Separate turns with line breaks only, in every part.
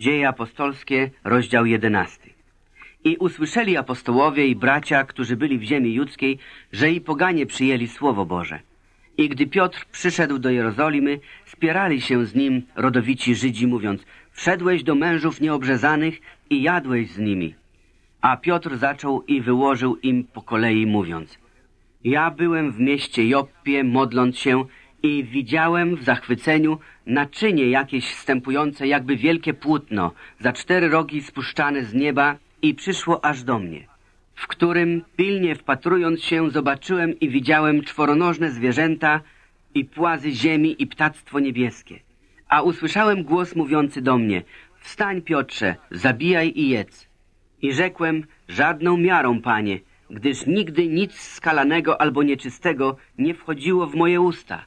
Dzieje apostolskie, rozdział jedenasty. I usłyszeli apostołowie i bracia, którzy byli w ziemi judzkiej, że i poganie przyjęli Słowo Boże. I gdy Piotr przyszedł do Jerozolimy, spierali się z nim rodowici Żydzi, mówiąc, wszedłeś do mężów nieobrzezanych i jadłeś z nimi. A Piotr zaczął i wyłożył im po kolei, mówiąc, ja byłem w mieście Joppie, modląc się i widziałem w zachwyceniu naczynie jakieś wstępujące jakby wielkie płótno, za cztery rogi spuszczane z nieba i przyszło aż do mnie, w którym pilnie wpatrując się zobaczyłem i widziałem czworonożne zwierzęta i płazy ziemi i ptactwo niebieskie. A usłyszałem głos mówiący do mnie, wstań Piotrze, zabijaj i jedz. I rzekłem, żadną miarą, panie, gdyż nigdy nic skalanego albo nieczystego nie wchodziło w moje usta.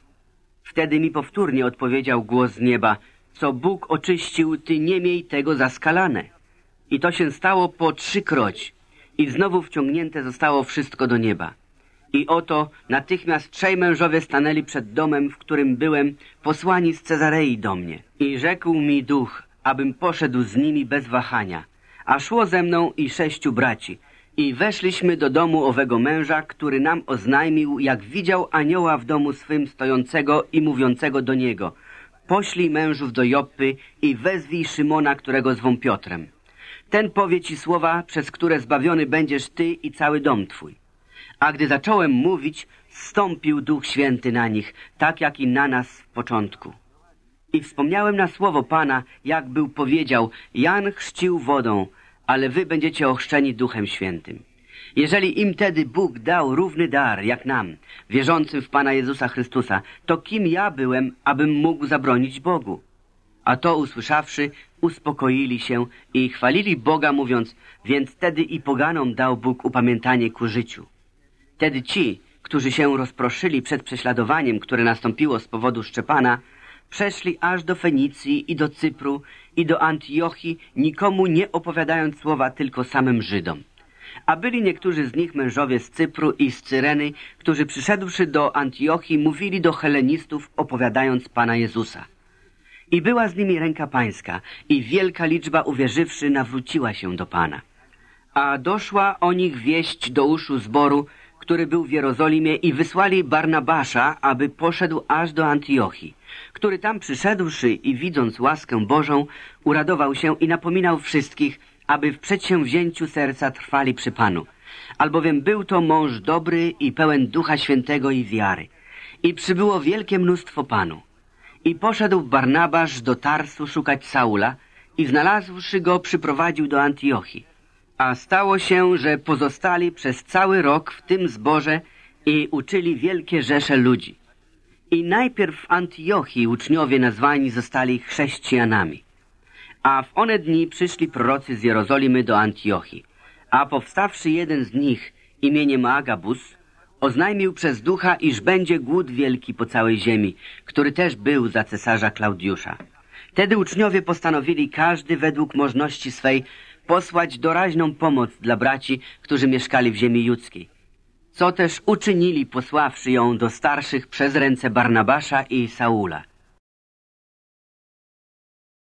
Wtedy mi powtórnie odpowiedział głos z nieba, co Bóg oczyścił, ty nie miej tego zaskalane. I to się stało po trzykroć i znowu wciągnięte zostało wszystko do nieba. I oto natychmiast trzej mężowie stanęli przed domem, w którym byłem, posłani z Cezarei do mnie. I rzekł mi duch, abym poszedł z nimi bez wahania. A szło ze mną i sześciu braci. I weszliśmy do domu owego męża, który nam oznajmił, jak widział anioła w domu swym stojącego i mówiącego do niego. Poślij mężów do Joppy i wezwij Szymona, którego zwą Piotrem. Ten powie ci słowa, przez które zbawiony będziesz ty i cały dom twój. A gdy zacząłem mówić, stąpił Duch Święty na nich, tak jak i na nas w początku. I wspomniałem na słowo Pana, jak był powiedział, Jan chrzcił wodą, ale wy będziecie ochrzczeni Duchem Świętym. Jeżeli im tedy Bóg dał równy dar, jak nam, wierzącym w Pana Jezusa Chrystusa, to kim ja byłem, abym mógł zabronić Bogu? A to usłyszawszy, uspokoili się i chwalili Boga, mówiąc, więc tedy i poganom dał Bóg upamiętanie ku życiu. Tedy ci, którzy się rozproszyli przed prześladowaniem, które nastąpiło z powodu Szczepana, przeszli aż do Fenicji i do Cypru i do Antiochii, nikomu nie opowiadając słowa tylko samym Żydom. A byli niektórzy z nich mężowie z Cypru i z Cyreny, którzy przyszedłszy do Antiochii, mówili do helenistów, opowiadając Pana Jezusa. I była z nimi ręka pańska i wielka liczba uwierzywszy nawróciła się do Pana. A doszła o nich wieść do uszu zboru, który był w Jerozolimie i wysłali Barnabasza, aby poszedł aż do Antiochii, który tam przyszedłszy i widząc łaskę Bożą, uradował się i napominał wszystkich, aby w przedsięwzięciu serca trwali przy Panu. Albowiem był to mąż dobry i pełen Ducha Świętego i wiary. I przybyło wielkie mnóstwo Panu. I poszedł Barnabasz do Tarsu szukać Saula i znalazłszy go przyprowadził do Antiochii. A stało się, że pozostali przez cały rok w tym zborze i uczyli wielkie rzesze ludzi. I najpierw w Antiochii uczniowie nazwani zostali chrześcijanami. A w one dni przyszli prorocy z Jerozolimy do Antiochii. A powstawszy jeden z nich imieniem Agabus, oznajmił przez ducha, iż będzie głód wielki po całej ziemi, który też był za cesarza Klaudiusza. Wtedy uczniowie postanowili każdy według możności swej posłać doraźną pomoc dla braci, którzy mieszkali w ziemi judzkiej. Co też uczynili, posławszy ją do starszych przez ręce Barnabasza i Saula.